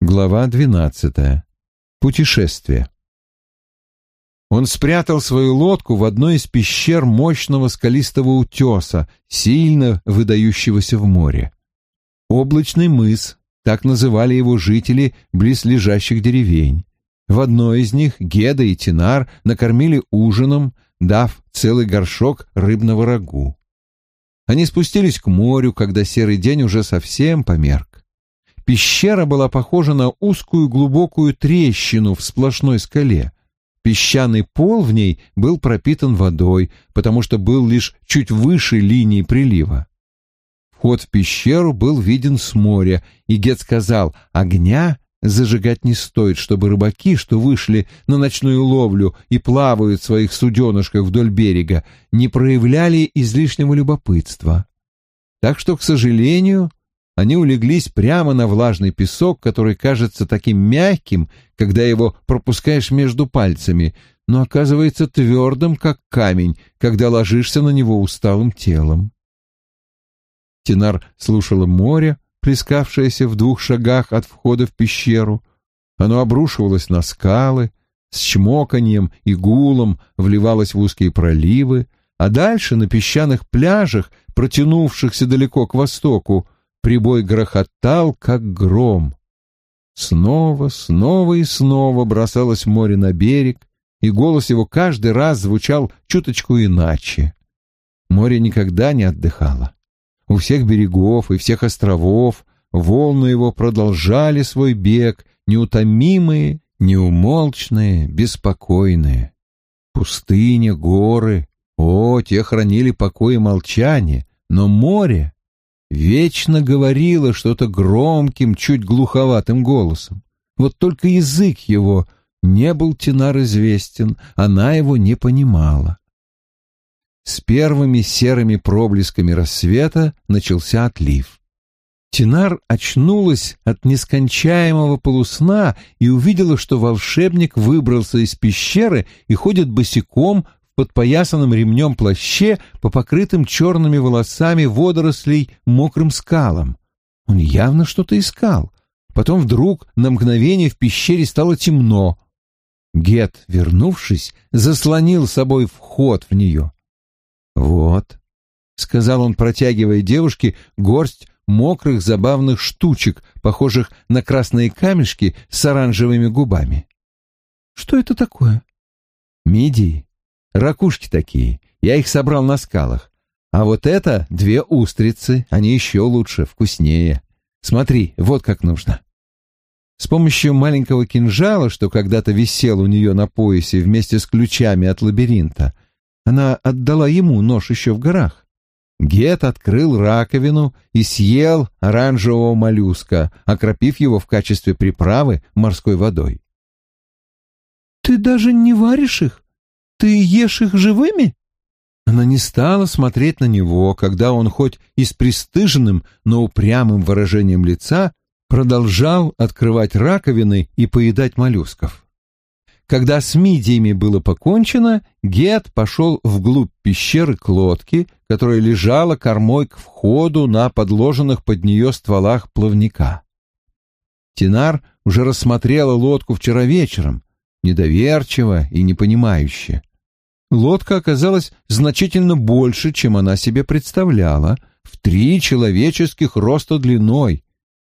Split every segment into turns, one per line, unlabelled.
Глава двенадцатая. Путешествие. Он спрятал свою лодку в одной из пещер мощного скалистого утеса, сильно выдающегося в море. Облачный мыс, так называли его жители близлежащих деревень. В одной из них Геда и Тинар накормили ужином, дав целый горшок рыбного рагу. Они спустились к морю, когда серый день уже совсем померк. Пещера была похожа на узкую глубокую трещину в сплошной скале. Песчаный пол в ней был пропитан водой, потому что был лишь чуть выше линии прилива. Вход в пещеру был виден с моря, и Гет сказал, огня зажигать не стоит, чтобы рыбаки, что вышли на ночную ловлю и плавают в своих суденышках вдоль берега, не проявляли излишнего любопытства. Так что, к сожалению, они улеглись прямо на влажный песок, который кажется таким мягким, когда его пропускаешь между пальцами, но оказывается твердым, как камень, когда ложишься на него усталым телом. Тинар слушала море, плескавшееся в двух шагах от входа в пещеру. Оно обрушивалось на скалы, с чмоканьем и гулом вливалось в узкие проливы, а дальше на песчаных пляжах, протянувшихся далеко к востоку, прибой грохотал, как гром. Снова, снова и снова бросалось море на берег, и голос его каждый раз звучал чуточку иначе. Море никогда не отдыхало. У всех берегов и всех островов волны его продолжали свой бег, неутомимые, неумолчные, беспокойные. Пустыня, горы, о, те хранили покой и молчание, но море вечно говорило что-то громким, чуть глуховатым голосом. Вот только язык его не был Тинар известен, она его не понимала. С первыми серыми проблесками рассвета начался отлив. Тинар очнулась от нескончаемого полусна и увидела, что волшебник выбрался из пещеры и ходит босиком подпоясанном ремнем плаще по покрытым черными волосами водорослей мокрым скалам. Он явно что-то искал. Потом вдруг на мгновение в пещере стало темно. Гет, вернувшись, заслонил собой вход в нее. «Вот», — сказал он, протягивая девушке горсть мокрых забавных штучек, похожих на красные камешки с оранжевыми губами. «Что это такое?» «Мидии. Ракушки такие. Я их собрал на скалах. А вот это две устрицы, они еще лучше, вкуснее. Смотри, вот как нужно». С помощью маленького кинжала, что когда-то висел у нее на поясе вместе с ключами от лабиринта, — она отдала ему нож еще в горах. Гет открыл раковину и съел оранжевого моллюска, окропив его в качестве приправы морской водой. «Ты даже не варишь их? Ты ешь их живыми?» Она не стала смотреть на него, когда он хоть и с пристыженным, но упрямым выражением лица продолжал открывать раковины и поедать моллюсков. Когда с мидиями было покончено, Гет пошел вглубь пещеры к лодке, которая лежала кормой к входу на подложенных под нее стволах плавника. Тинар уже рассмотрела лодку вчера вечером, недоверчиво и непонимающе. Лодка оказалась значительно больше, чем она себе представляла, в три человеческих роста длиной.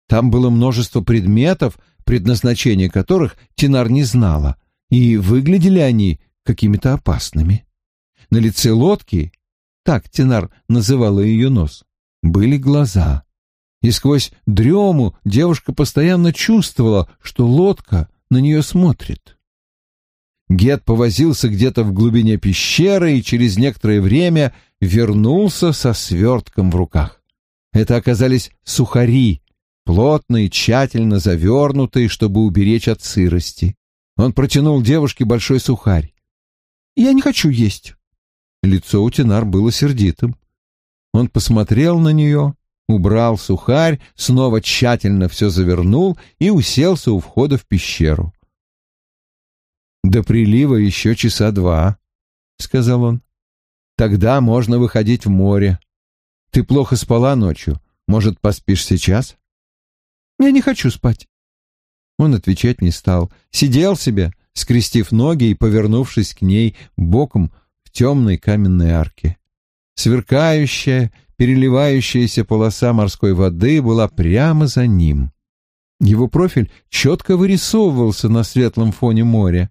Там было множество предметов, предназначение которых Тинар не знала — и выглядели они какими-то опасными. На лице лодки, так Тенар называла ее нос, были глаза. И сквозь дрему девушка постоянно чувствовала, что лодка на нее смотрит. Гет повозился где-то в глубине пещеры и через некоторое время вернулся со свертком в руках. Это оказались сухари, плотные, тщательно завернутые, чтобы уберечь от сырости. Он протянул девушке большой сухарь. «Я не хочу есть». Лицо у Тенар было сердитым. Он посмотрел на нее, убрал сухарь, снова тщательно все завернул и уселся у входа в пещеру. «До прилива еще часа два», — сказал он. «Тогда можно выходить в море. Ты плохо спала ночью. Может, поспишь сейчас?» «Я не хочу спать». Он отвечать не стал. Сидел себе, скрестив ноги и повернувшись к ней боком в темной каменной арке. Сверкающая, переливающаяся полоса морской воды была прямо за ним. Его профиль четко вырисовывался на светлом фоне моря.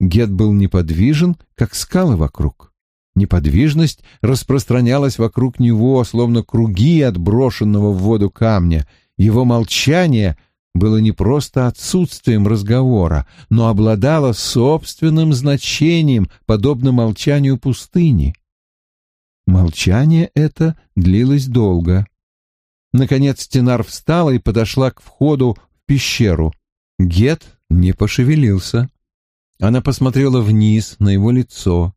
Гет был неподвижен, как скалы вокруг. Неподвижность распространялась вокруг него, словно круги от брошенного в воду камня. Его молчание было не просто отсутствием разговора, но обладало собственным значением, подобно молчанию пустыни. Молчание это длилось долго. Наконец Тенар встала и подошла к входу в пещеру. Гет не пошевелился. Она посмотрела вниз на его лицо.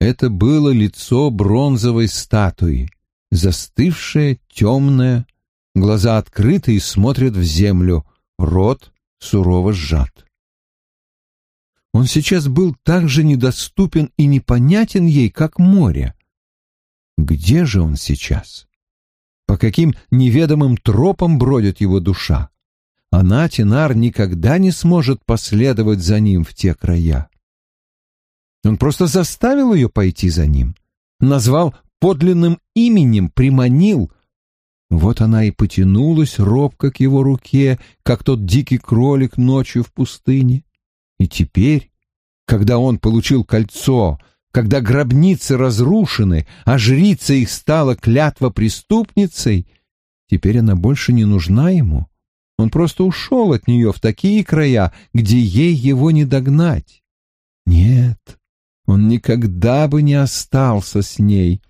Это было лицо бронзовой статуи, застывшее, темное, глаза открыты и смотрят в землю, рот сурово сжат. Он сейчас был так же недоступен и непонятен ей, как море. Где же он сейчас? По каким неведомым тропам бродит его душа? Она, Тинар, никогда не сможет последовать за ним в те края. Он просто заставил ее пойти за ним, назвал подлинным именем, приманил. Вот она и потянулась робко к его руке, как тот дикий кролик ночью в пустыне. И теперь, когда он получил кольцо, когда гробницы разрушены, а жрица их стала клятва преступницей, теперь она больше не нужна ему. Он просто ушел от нее в такие края, где ей его не догнать. Нет, он никогда бы не остался с ней.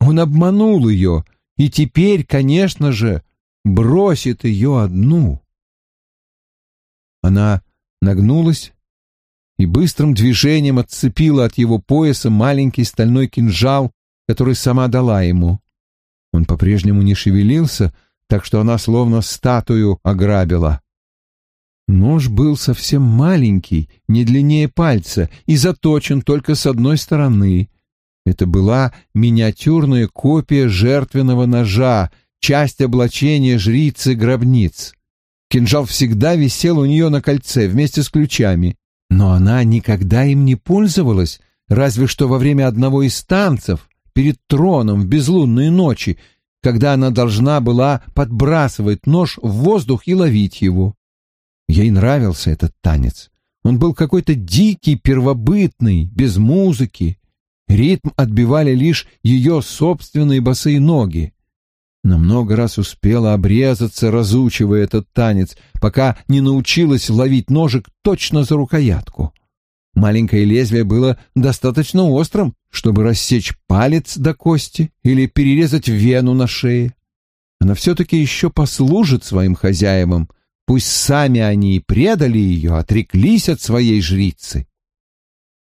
Он обманул ее, и теперь, конечно же, бросит ее одну. Она нагнулась, и быстрым движением отцепила от его пояса маленький стальной кинжал, который сама дала ему. Он по-прежнему не шевелился, так что она словно статую ограбила. Нож был совсем маленький, не длиннее пальца, и заточен только с одной стороны. Это была миниатюрная копия жертвенного ножа, часть облачения жрицы гробниц. Кинжал всегда висел у нее на кольце вместе с ключами. Но она никогда им не пользовалась, разве что во время одного из танцев перед троном в безлунные ночи, когда она должна была подбрасывать нож в воздух и ловить его. Ей нравился этот танец. Он был какой-то дикий, первобытный, без музыки. Ритм отбивали лишь ее собственные босые ноги но много раз успела обрезаться, разучивая этот танец, пока не научилась ловить ножик точно за рукоятку. Маленькое лезвие было достаточно острым, чтобы рассечь палец до кости или перерезать вену на шее. Она все-таки еще послужит своим хозяевам, пусть сами они и предали ее, отреклись от своей жрицы.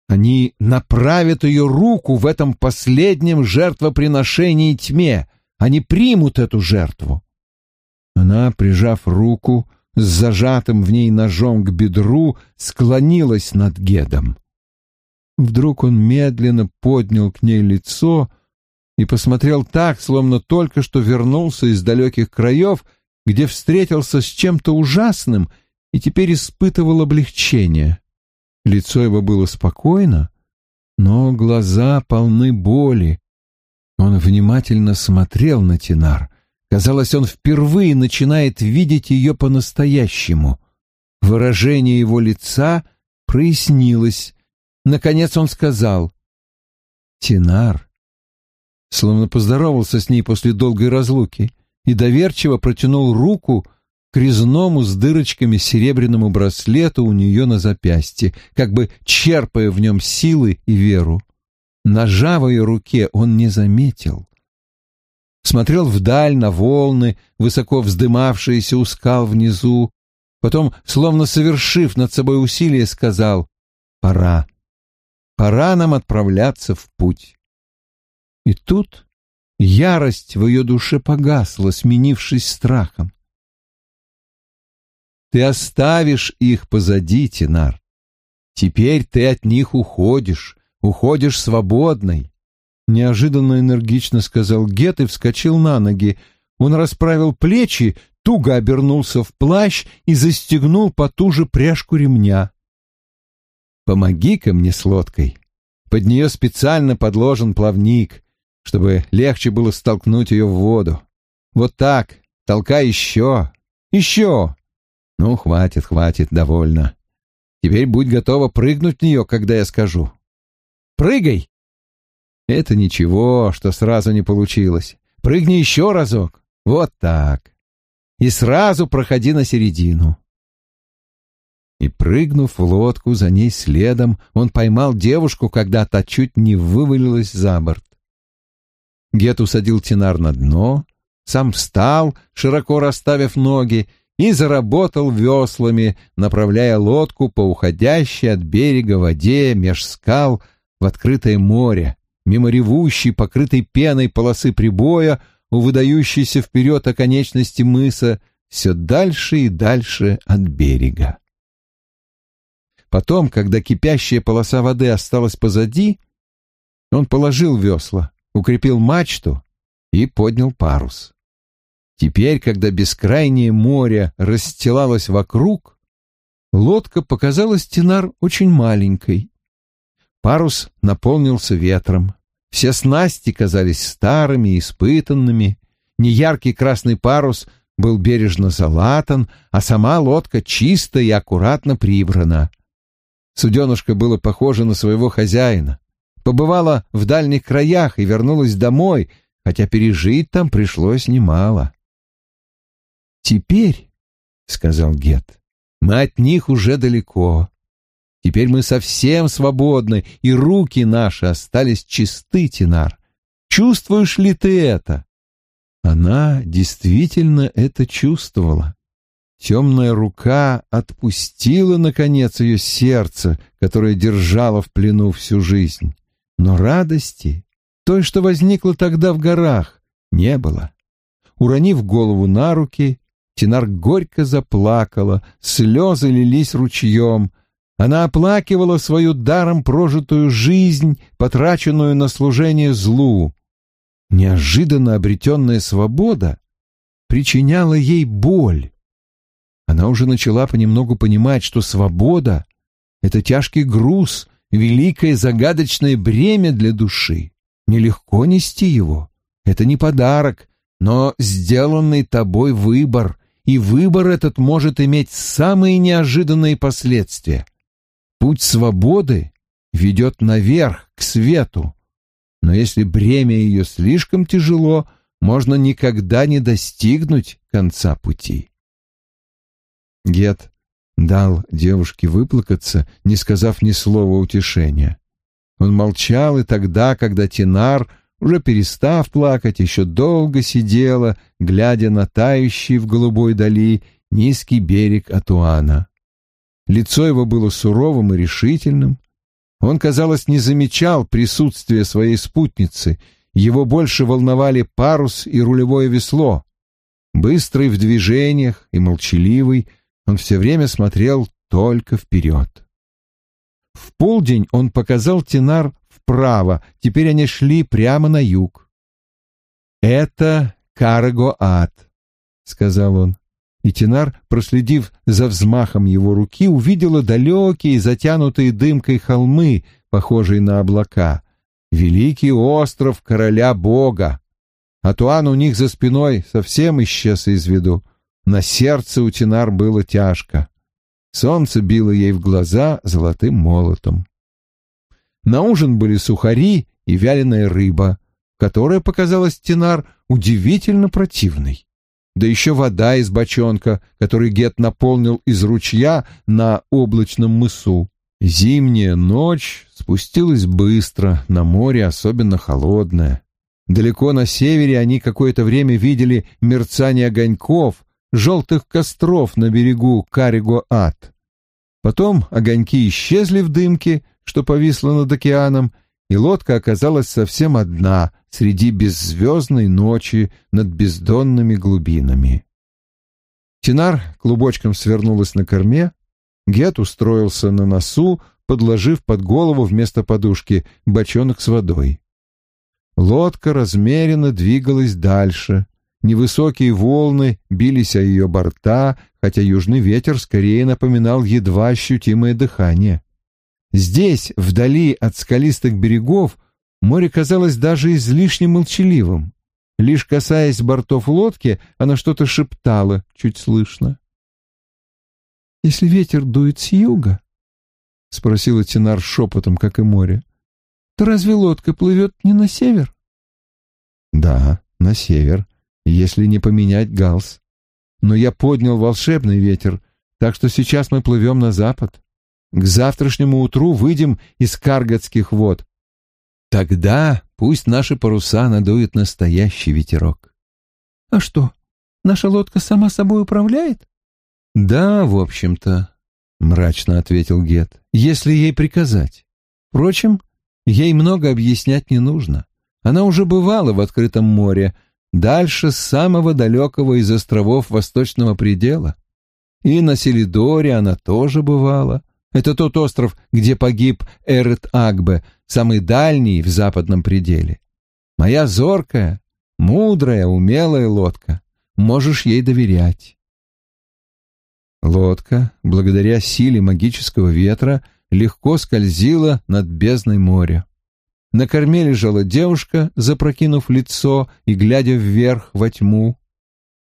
Они направят ее руку в этом последнем жертвоприношении тьме, они примут эту жертву. Она, прижав руку с зажатым в ней ножом к бедру, склонилась над Гедом. Вдруг он медленно поднял к ней лицо и посмотрел так, словно только что вернулся из далеких краев, где встретился с чем-то ужасным и теперь испытывал облегчение. Лицо его было спокойно, но глаза полны боли, он внимательно смотрел на Тинар. Казалось, он впервые начинает видеть ее по-настоящему. Выражение его лица прояснилось. Наконец он сказал «Тинар», словно поздоровался с ней после долгой разлуки, и доверчиво протянул руку к резному с дырочками серебряному браслету у нее на запястье, как бы черпая в нем силы и веру. Ножа в ее руке он не заметил. Смотрел вдаль на волны, высоко вздымавшиеся у скал внизу, потом, словно совершив над собой усилие, сказал «Пора, пора нам отправляться в путь». И тут ярость в ее душе погасла, сменившись страхом. Ты оставишь их позади, Тинар. Теперь ты от них уходишь, Уходишь свободной. Неожиданно энергично сказал Гет и вскочил на ноги. Он расправил плечи, туго обернулся в плащ и застегнул потуже пряжку ремня. «Помоги-ка мне с лодкой. Под нее специально подложен плавник, чтобы легче было столкнуть ее в воду. Вот так, толкай еще, еще. Ну, хватит, хватит, довольно. Теперь будь готова прыгнуть в нее, когда я скажу. Прыгай!» «Это ничего, что сразу не получилось. Прыгни еще разок. Вот так. И сразу проходи на середину. И, прыгнув в лодку за ней следом, он поймал девушку, когда та чуть не вывалилась за борт. Гет усадил Тинар на дно, сам встал, широко расставив ноги, и заработал веслами, направляя лодку по уходящей от берега воде меж скал в открытое море, мимо ревущей, покрытой пеной полосы прибоя, у выдающейся вперед оконечности мыса, все дальше и дальше от берега. Потом, когда кипящая полоса воды осталась позади, он положил весла, укрепил мачту и поднял парус. Теперь, когда бескрайнее море расстилалось вокруг, лодка показалась Тинар очень маленькой. Парус наполнился ветром. Все снасти казались старыми и испытанными. Неяркий красный парус был бережно залатан, а сама лодка чисто и аккуратно прибрана. Суденушка было похоже на своего хозяина. Побывала в дальних краях и вернулась домой, хотя пережить там пришлось немало. «Теперь», — сказал Гет, — «мы от них уже далеко. Теперь мы совсем свободны, и руки наши остались чисты, Тинар. Чувствуешь ли ты это?» Она действительно это чувствовала. Темная рука отпустила, наконец, ее сердце, которое держало в плену всю жизнь. Но радости, той, что возникло тогда в горах, не было. Уронив голову на руки, Тинар горько заплакала, слезы лились ручьем — она оплакивала свою даром прожитую жизнь, потраченную на служение злу. Неожиданно обретенная свобода причиняла ей боль. Она уже начала понемногу понимать, что свобода — это тяжкий груз, великое загадочное бремя для души. Нелегко нести его. Это не подарок, но сделанный тобой выбор, и выбор этот может иметь самые неожиданные последствия. Путь свободы ведет наверх, к свету. Но если бремя ее слишком тяжело, можно никогда не достигнуть конца пути. Гет дал девушке выплакаться, не сказав ни слова утешения. Он молчал и тогда, когда Тинар, уже перестав плакать, еще долго сидела, глядя на тающий в голубой дали низкий берег Атуана. Лицо его было суровым и решительным. Он, казалось, не замечал присутствия своей спутницы. Его больше волновали парус и рулевое весло. Быстрый в движениях и молчаливый, он все время смотрел только вперед. В полдень он показал Тенар вправо, теперь они шли прямо на юг. «Это Карго-Ад», — сказал он и Тинар, проследив за взмахом его руки, увидела далекие, затянутые дымкой холмы, похожие на облака. Великий остров короля бога. А Туан у них за спиной совсем исчез из виду. На сердце у Тинар было тяжко. Солнце било ей в глаза золотым молотом. На ужин были сухари и вяленая рыба, которая показалась Тинар удивительно противной да еще вода из бочонка, который Гет наполнил из ручья на облачном мысу. Зимняя ночь спустилась быстро, на море особенно холодное. Далеко на севере они какое-то время видели мерцание огоньков, желтых костров на берегу Кариго-Ад. Потом огоньки исчезли в дымке, что повисло над океаном, и лодка оказалась совсем одна среди беззвездной ночи над бездонными глубинами. Тинар клубочком свернулась на корме, Гет устроился на носу, подложив под голову вместо подушки бочонок с водой. Лодка размеренно двигалась дальше. Невысокие волны бились о ее борта, хотя южный ветер скорее напоминал едва ощутимое дыхание. Здесь, вдали от скалистых берегов, море казалось даже излишне молчаливым. Лишь касаясь бортов лодки, она что-то шептала, чуть слышно. «Если ветер дует с юга, — спросила Тинар шепотом, как и море, — то разве лодка плывет не на север? Да, на север, если не поменять галс. Но я поднял волшебный ветер, так что сейчас мы плывем на запад. К завтрашнему утру выйдем из Каргатских вод. Тогда пусть наши паруса надует настоящий ветерок. — А что, наша лодка сама собой управляет? — Да, в общем-то, — мрачно ответил Гет, — если ей приказать. Впрочем, ей много объяснять не нужно. Она уже бывала в открытом море, дальше самого далекого из островов Восточного предела. И на Селидоре она тоже бывала. Это тот остров, где погиб Эрет Агбе, самый дальний в западном пределе. Моя зоркая, мудрая, умелая лодка. Можешь ей доверять. Лодка, благодаря силе магического ветра, легко скользила над бездной моря. На корме лежала девушка, запрокинув лицо и глядя вверх во тьму.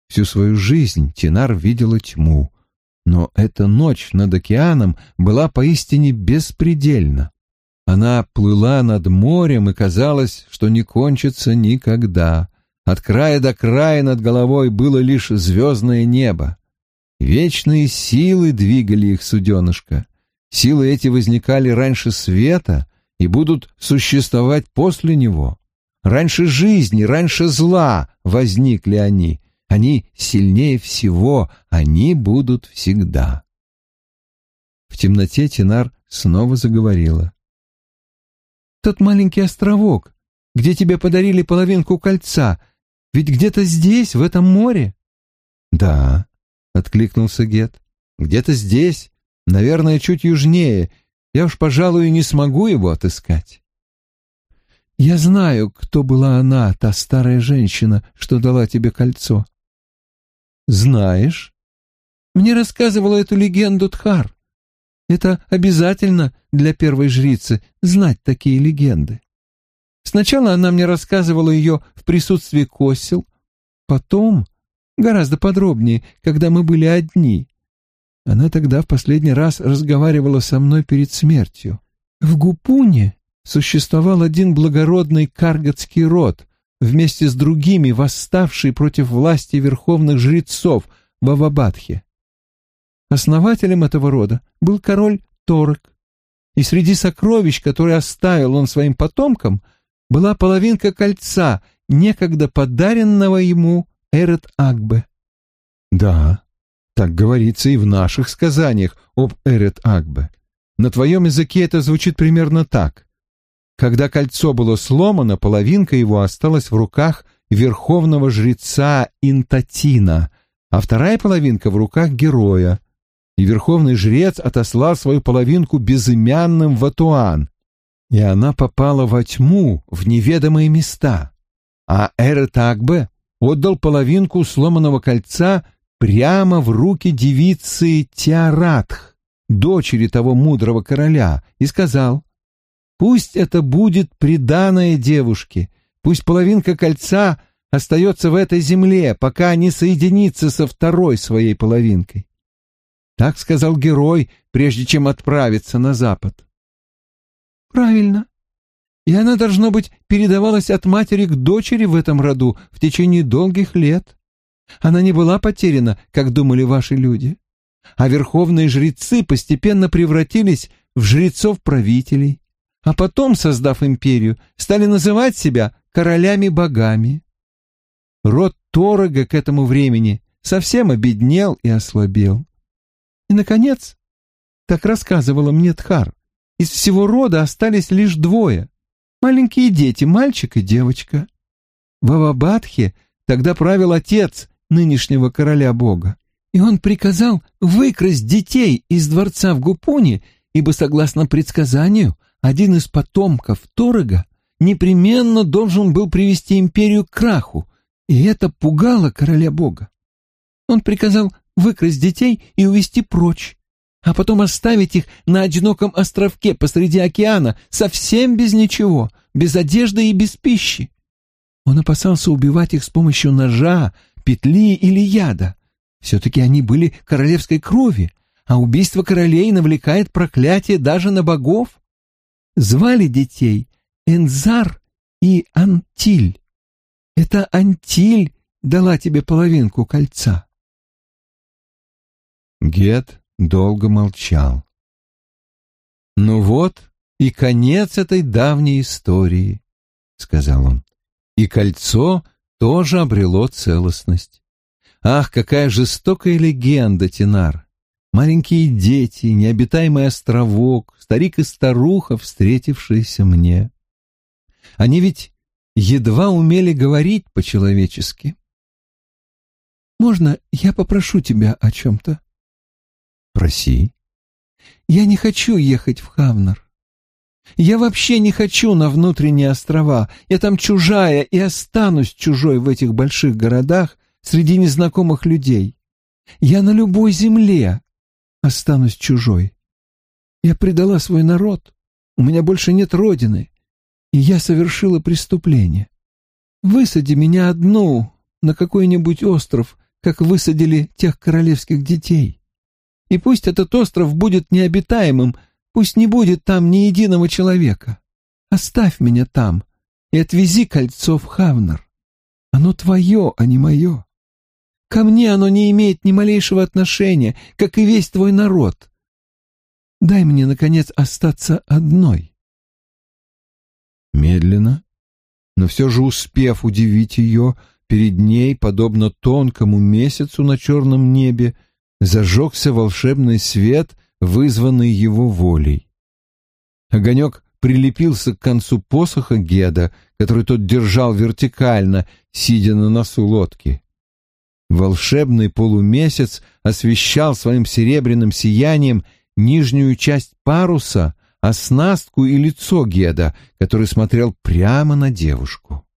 Всю свою жизнь Тинар видела тьму, но эта ночь над океаном была поистине беспредельна. Она плыла над морем, и казалось, что не кончится никогда. От края до края над головой было лишь звездное небо. Вечные силы двигали их суденышко. Силы эти возникали раньше света и будут существовать после него. Раньше жизни, раньше зла возникли они. Они сильнее всего, они будут всегда. В темноте Тинар снова заговорила. «Тот маленький островок, где тебе подарили половинку кольца, ведь где-то здесь, в этом море?» «Да», — откликнулся Гет, — «где-то здесь, наверное, чуть южнее, я уж, пожалуй, не смогу его отыскать. Я знаю, кто была она, та старая женщина, что дала тебе кольцо. Знаешь? Мне рассказывала эту легенду Тхар. Это обязательно для первой жрицы знать такие легенды. Сначала она мне рассказывала ее в присутствии косел, потом, гораздо подробнее, когда мы были одни, она тогда в последний раз разговаривала со мной перед смертью. В Гупуне существовал один благородный каргатский род, вместе с другими восставший против власти верховных жрецов в Авабадхе. Основателем этого рода был король Торок, и среди сокровищ, которые оставил он своим потомкам, была половинка кольца, некогда подаренного ему Эрет Агбе. Да, так говорится и в наших сказаниях об Эрет Агбе. На твоем языке это звучит примерно так. Когда кольцо было сломано, половинка его осталась в руках верховного жреца Интатина, а вторая половинка в руках героя. И верховный жрец отослал свою половинку безымянным в Атуан, и она попала во тьму, в неведомые места. А Эрет Агбе отдал половинку сломанного кольца прямо в руки девицы Тиаратх, дочери того мудрого короля, и сказал, «Пусть это будет приданное девушке, пусть половинка кольца остается в этой земле, пока не соединится со второй своей половинкой». Так сказал герой, прежде чем отправиться на запад. «Правильно», и она, должно быть, передавалась от матери к дочери в этом роду в течение долгих лет. Она не была потеряна, как думали ваши люди. А верховные жрецы постепенно превратились в жрецов-правителей, а потом, создав империю, стали называть себя королями-богами. Род Торога к этому времени совсем обеднел и ослабел. И, наконец, так рассказывала мне Тхар, из всего рода остались лишь двое — маленькие дети, мальчик и девочка. В Авабадхе тогда правил отец, нынешнего короля бога, и он приказал выкрасть детей из дворца в Гупуне, ибо, согласно предсказанию, один из потомков Торога непременно должен был привести империю к краху,
И это пугало короля бога. Он приказал выкрасть детей и увезти прочь, а потом оставить их на одиноком островке посреди океана, совсем без ничего, без одежды и без пищи. Он опасался убивать их с помощью ножа, петли или яда. Все-таки они были королевской крови, а убийство королей навлекает проклятие даже на богов. Звали детей Энзар и Антиль. Это Антиль дала тебе половинку кольца.
Гет долго молчал. «Ну вот и конец этой давней истории», — сказал он. «И кольцо тоже обрело целостность. Ах, какая жестокая легенда, Тинар! Маленькие дети, необитаемый островок, старик и старуха, встретившиеся мне. Они ведь едва умели говорить по-человечески.
«Можно я попрошу тебя о чем-то?»
«Проси».
«Я не хочу ехать в Хавнер. Я вообще не хочу на внутренние острова. Я там чужая и останусь чужой в этих больших городах среди незнакомых людей. Я на любой земле останусь чужой. Я предала свой народ. У меня больше нет родины и я совершила преступление. Высади меня одну на какой-нибудь остров, как высадили тех королевских детей. И пусть этот остров будет необитаемым, пусть не будет там ни единого человека. Оставь меня там и отвези кольцо в Хавнер. Оно твое, а не мое. Ко мне оно не имеет ни малейшего отношения, как и весь твой народ. Дай мне, наконец, остаться одной.
Медленно, но все же успев удивить ее, перед ней, подобно тонкому месяцу на черном небе, зажегся волшебный свет, вызванный его волей. Огонек прилепился к концу посоха Геда, который тот держал вертикально, сидя на носу лодки. Волшебный полумесяц освещал своим серебряным сиянием нижнюю часть паруса, оснастку и лицо Геда, который смотрел прямо на девушку.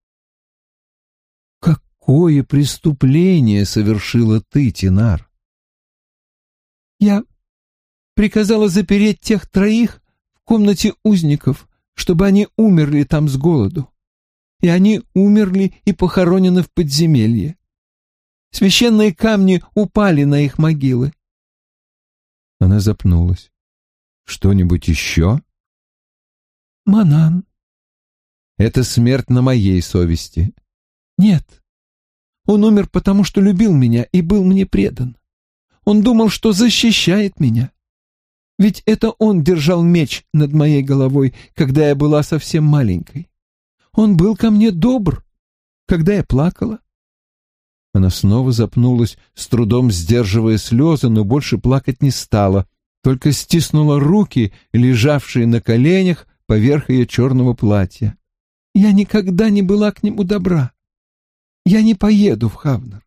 «Какое преступление совершила ты, Тинар?»
«Я приказала запереть тех троих в комнате узников, чтобы они умерли там с голоду. И они умерли и похоронены в подземелье. Священные камни упали на их могилы.
Она запнулась. Что-нибудь еще?
Манан.
Это смерть на моей совести.
Нет. Он умер потому, что любил меня и был мне предан. Он думал, что защищает меня. Ведь это он держал меч над моей головой, когда я была совсем маленькой. Он был ко мне добр, когда я плакала.
Она снова запнулась, с трудом сдерживая слезы, но больше плакать не стала — только стиснула руки, лежавшие на коленях поверх ее черного платья.
«Я никогда не была к нему добра. Я не поеду в Хавнер.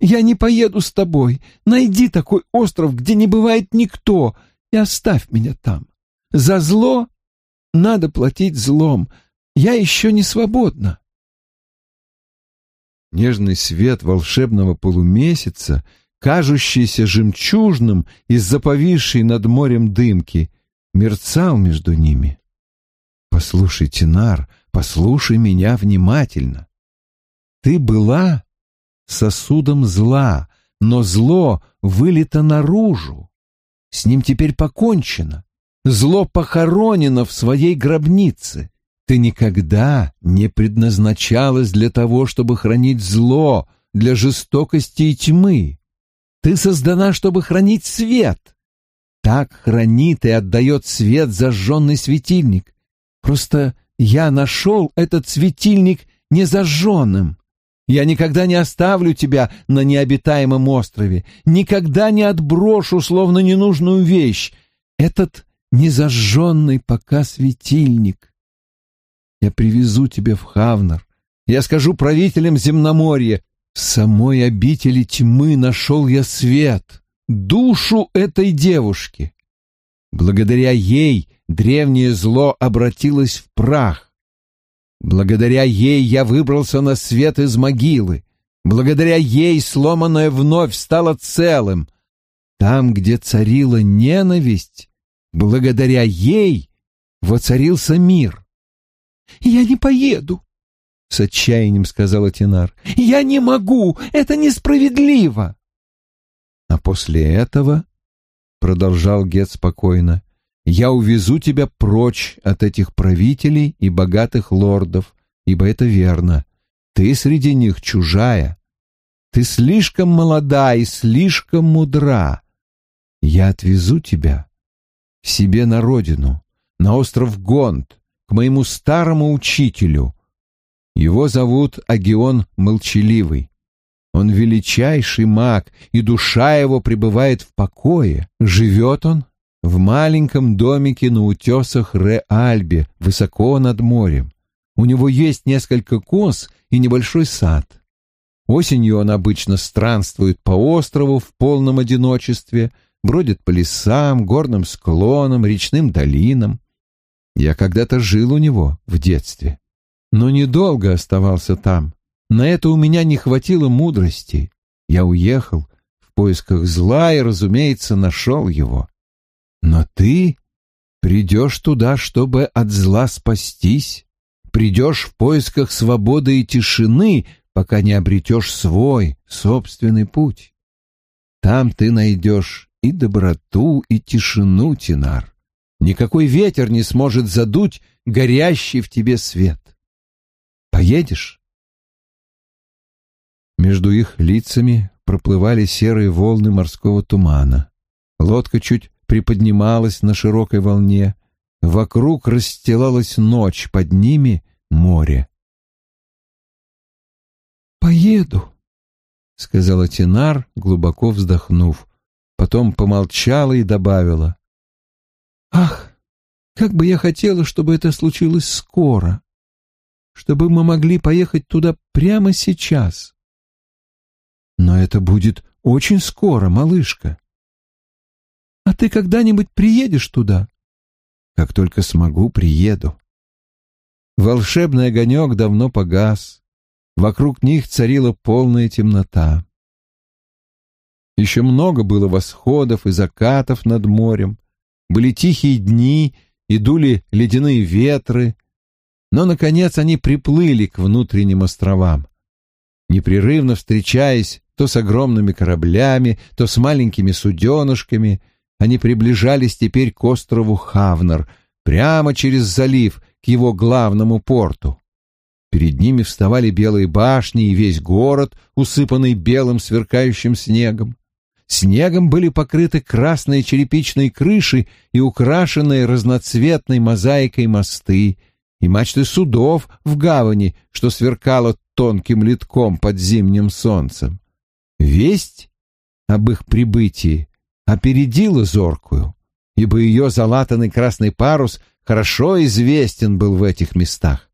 Я не поеду с тобой. Найди такой остров, где не бывает никто, и оставь меня там. За зло надо платить злом. Я еще не свободна».
Нежный свет волшебного полумесяца кажущийся жемчужным из-за повисшей над морем дымки, мерцал между ними. «Послушай, Тинар, послушай меня внимательно. Ты была сосудом зла, но зло вылито наружу. С ним теперь покончено. Зло похоронено в своей гробнице. Ты никогда не предназначалась для того, чтобы хранить зло, для жестокости и тьмы. Ты создана, чтобы хранить свет. Так хранит и отдает свет зажженный светильник. Просто я нашел этот светильник незажженным. Я никогда не оставлю тебя на необитаемом острове, никогда не отброшу, словно ненужную вещь, этот незажженный пока светильник. Я привезу тебя в Хавнер, я скажу правителям земноморья, в самой обители тьмы нашел я свет, душу этой девушки. Благодаря ей древнее зло обратилось в прах. Благодаря ей я выбрался на свет из могилы. Благодаря ей сломанное вновь стало целым. Там, где царила ненависть, благодаря ей воцарился мир.
«Я не поеду», — с отчаянием сказала Тинар. «Я не могу, это несправедливо».
А после этого, — продолжал Гет спокойно, — я увезу тебя прочь от этих правителей и богатых лордов, ибо это верно. Ты среди них чужая. Ты слишком молода и слишком мудра. Я отвезу тебя себе на родину, на остров Гонд, к моему старому учителю. Его зовут Агион Молчаливый. Он величайший маг, и душа его пребывает в покое. Живет он в маленьком домике на утесах Ре-Альбе, высоко над морем. У него есть несколько коз и небольшой сад. Осенью он обычно странствует по острову в полном одиночестве, бродит по лесам, горным склонам, речным долинам. Я когда-то жил у него в детстве, но недолго оставался там. На это у меня не хватило мудрости. Я уехал в поисках зла и, разумеется, нашел его. Но ты придешь туда, чтобы от зла спастись, придешь в поисках свободы и тишины, пока не обретешь свой собственный путь. Там ты найдешь и доброту, и тишину, Тинар. Никакой ветер не сможет задуть горящий в тебе свет. Поедешь? Между их лицами проплывали серые волны морского тумана. Лодка чуть приподнималась на широкой волне. Вокруг расстилалась ночь, под ними море.
«Поеду», —
сказала Тинар, глубоко вздохнув. Потом помолчала и добавила.
«Ах, как бы я хотела, чтобы это случилось скоро, чтобы мы могли поехать туда прямо сейчас».
«Но это будет очень скоро, малышка».
«А ты когда-нибудь приедешь туда?»
«Как только смогу, приеду». Волшебный огонек давно погас. Вокруг них царила полная темнота. Еще много было восходов и закатов над морем, были тихие дни и дули ледяные ветры, но, наконец, они приплыли к внутренним островам. Непрерывно встречаясь то с огромными кораблями, то с маленькими суденышками, они приближались теперь к острову Хавнер, прямо через залив, к его главному порту. Перед ними вставали белые башни и весь город, усыпанный белым сверкающим снегом. Снегом были покрыты красные черепичные крыши и украшенные разноцветной мозаикой мосты, и мачты судов в гавани, что сверкало тонким литком под зимним солнцем. Весть об их прибытии опередила зоркую, ибо ее залатанный красный парус хорошо известен был в этих местах.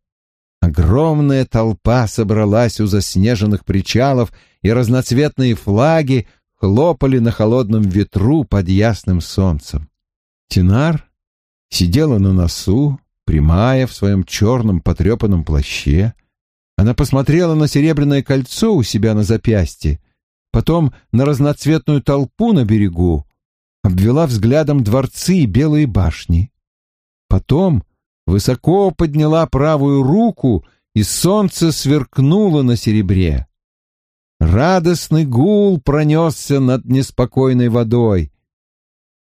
Огромная толпа собралась у заснеженных причалов, и разноцветные флаги хлопали на холодном ветру под ясным солнцем. Тинар сидела на носу, прямая в своем черном потрепанном плаще. Она посмотрела на серебряное кольцо у себя на запястье, потом на разноцветную толпу на берегу, обвела взглядом дворцы и белые башни. Потом высоко подняла правую руку, и солнце сверкнуло на серебре. Радостный гул пронесся над неспокойной водой.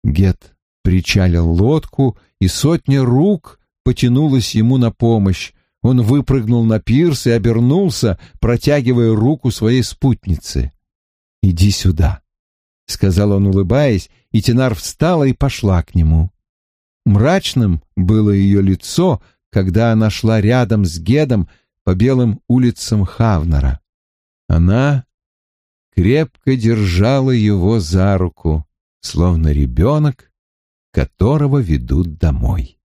Гет причалил лодку, и сотня рук потянулась ему на помощь. Он выпрыгнул на пирс и обернулся, протягивая руку своей спутнице. «Иди сюда», — сказал он, улыбаясь, и Тенар встала и пошла к нему. Мрачным было ее лицо, когда она шла рядом с Гедом по белым улицам Хавнера. Она крепко держала его за руку, словно ребенок, которого ведут домой.